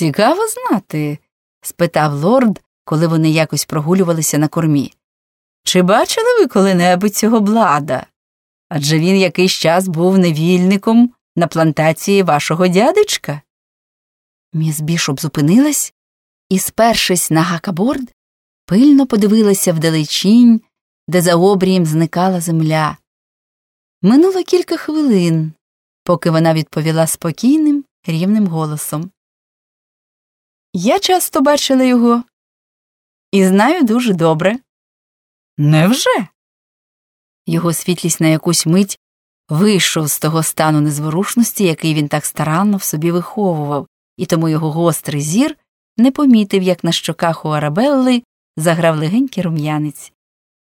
Цікаво знати? спитав лорд, коли вони якось прогулювалися на кормі. Чи бачили ви коли-небудь цього блада? Адже він якийсь час був невільником на плантації вашого дядечка. Міс Бішоп зупинилась і, спершись на гакаборд, пильно подивилася вдалечінь, де за обрієм зникала земля. Минуло кілька хвилин, поки вона відповіла спокійним, рівним голосом. Я часто бачила його і знаю дуже добре. Невже? Його світлість на якусь мить вийшов з того стану незворушності, який він так старанно в собі виховував, і тому його гострий зір не помітив, як на щоках у Арабелли заграв легенький рум'янець.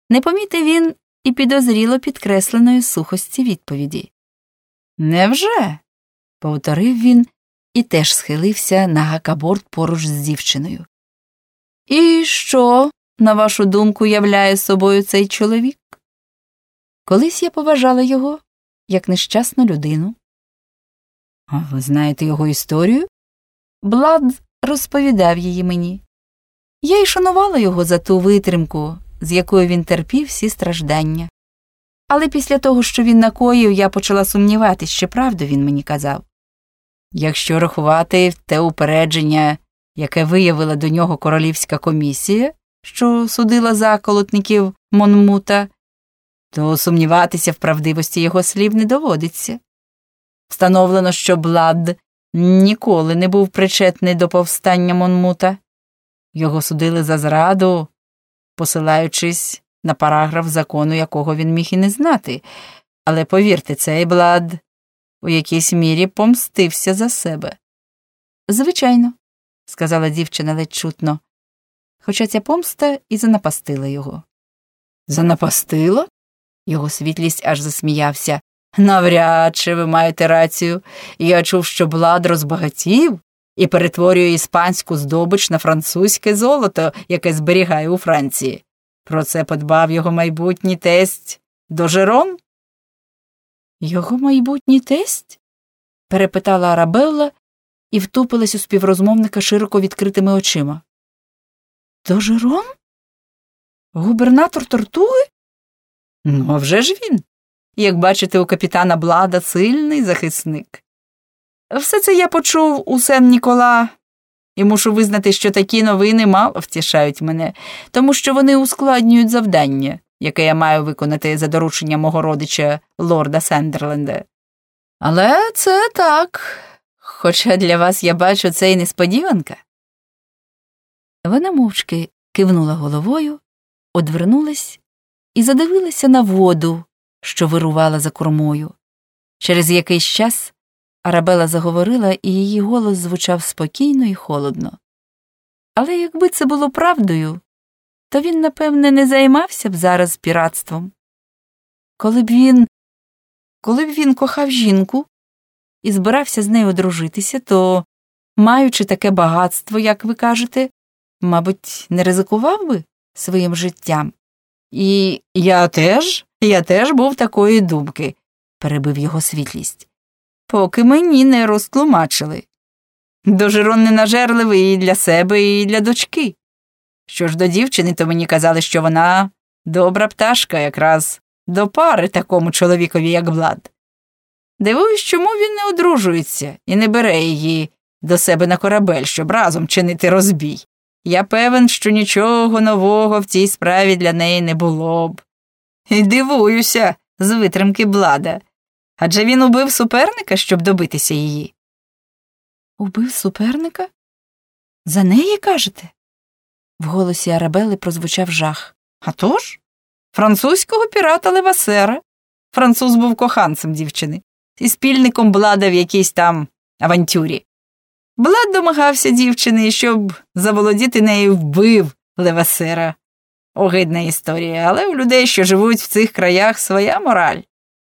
Не помітив він і підозріло підкресленої сухості відповіді. Невже? повторив він і теж схилився на гакаборд поруч з дівчиною. І що, на вашу думку, являє собою цей чоловік? Колись я поважала його як нещасну людину. А ви знаєте його історію? Блад розповідав її мені. Я й шанувала його за ту витримку, з якою він терпів всі страждання. Але після того, що він накоїв, я почала сумніватись, чи правду він мені казав. Якщо рахувати те упередження, яке виявила до нього королівська комісія, що судила заколотників Монмута, то сумніватися в правдивості його слів не доводиться. Встановлено, що Блад ніколи не був причетний до повстання Монмута. Його судили за зраду, посилаючись на параграф закону, якого він міг і не знати. Але повірте, цей Блад у якійсь мірі помстився за себе. Звичайно, сказала дівчина ледь чутно, хоча ця помста і занапастила його. Занапастила? Його світлість аж засміявся. Навряд чи ви маєте рацію. Я чув, що Блад розбагатів і перетворює іспанську здобич на французьке золото, яке зберігає у Франції. Про це подбав його майбутній тесть Дожерон? Його майбутній тесть? перепитала Арабелла і втупилась у співрозмовника широко відкритими очима. Дожерон? Губернатор Тортуги? Ну, а вже ж він. Як бачите, у капітана Блада сильний захисник. Все це я почув у Сен Нікола, і мушу визнати, що такі новини мало втішають мене, тому що вони ускладнюють завдання, яке я маю виконати за дорученням мого родича лорда Сендерленда. Але це так, хоча для вас я бачу це і несподіванка. Вона мовчки кивнула головою, одвернулась і задивилася на воду, що вирувала за кормою. Через якийсь час Арабела заговорила, і її голос звучав спокійно і холодно. Але якби це було правдою, то він, напевне, не займався б зараз піратством. Коли б він коли б він кохав жінку і збирався з нею одружитися, то, маючи таке багатство, як ви кажете, мабуть, не ризикував би своїм життям. І я теж, я теж був такої думки, перебив його світлість поки мені не розтлумачили. Дожирон ненажерливий і для себе, і для дочки. Що ж до дівчини, то мені казали, що вона добра пташка, якраз до пари такому чоловікові, як Влад. Дивуюсь, чому він не одружується і не бере її до себе на корабель, щоб разом чинити розбій. Я певен, що нічого нового в цій справі для неї не було б. І дивуюся з витримки Блада. Адже він убив суперника, щоб добитися її. Убив суперника? За неї кажете? В голосі Арабели прозвучав жах. «А тож? Французького пірата Левасера. Француз був коханцем дівчини, і спільником Блада в якійсь там авантюрі. Блад домагався дівчини, щоб заволодіти нею вбив Левасера. Огидна історія, але у людей, що живуть в цих краях, своя мораль.